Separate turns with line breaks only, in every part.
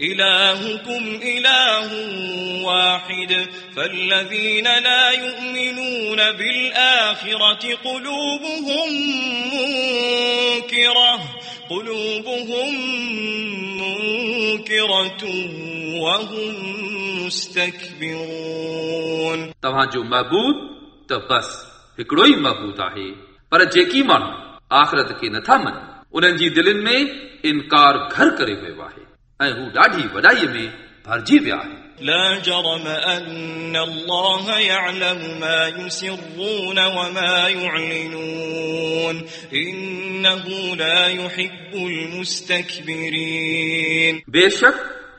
إلهكم إله واحد فالذين لا يؤمنون بالآخرة قلوبهم منكرة قلوبهم منكرة وهم مستكبرون
तव्हांजो महबूद त बस हिकिड़ो ई महबूद आहे पर जेकी माण्हू आख़िरत खे नथा मञनि उन्हनि जी दिलनि में इनकार घर करे वियो आहे ऐं हू ॾाढी वॾाईअ में भरिजी विया आहिनि
لا جرم أن الله يعلم ما يسرون وما يعلنون إنه لا يحب المستكبرين
बेशक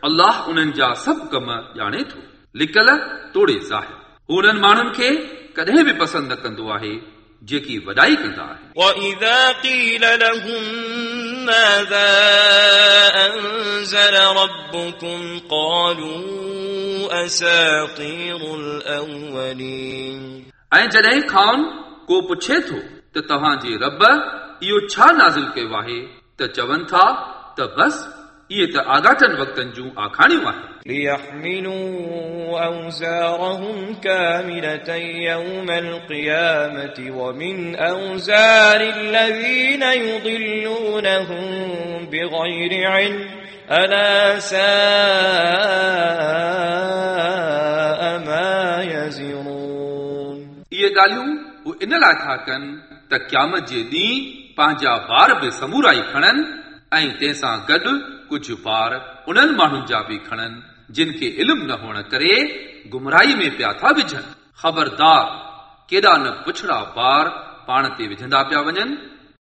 अल्लाह उन्हनि जा सभु कम ॼाणे थो लिकल तोड़े ज़ाहिर हू उन्हनि माण्हुनि खे कॾहिं बि पसंदि न कंदो आहे जेकी वॾाई कंदा आहिनि
وإذا قيل لهم ماذا أنزل ربكم قالوا أساطير الأولين
ऐं जॾहिं खान को पुछे थो त तव्हांजे रब इहो छा नाज़िल कयो आहे त चवनि था त बस इहे त आगाटनि वक़्तनि जूं आखाणियूं आहिनि
ليحملوا أوزارهم كاملة يوم القيامة ومن أوزار الذين يضلونهم بغير علم ألا ساء ما يزرون
इहे ॻाल्हियूं हू इन लाइ था कनि त क़यामत जे ॾींहुं पंहिंजा ॿार बि समूराई खणनि ऐं तंहिंसां गॾु कुझु ॿार उन्हनि माण्हुनि जा बि खणनि जिन खे इल्मु न हुअण करे गुमराही में पिया था विझनि ख़बरदार केॾा न पुछड़ा ॿार पाण ते विझंदा पिया वञनि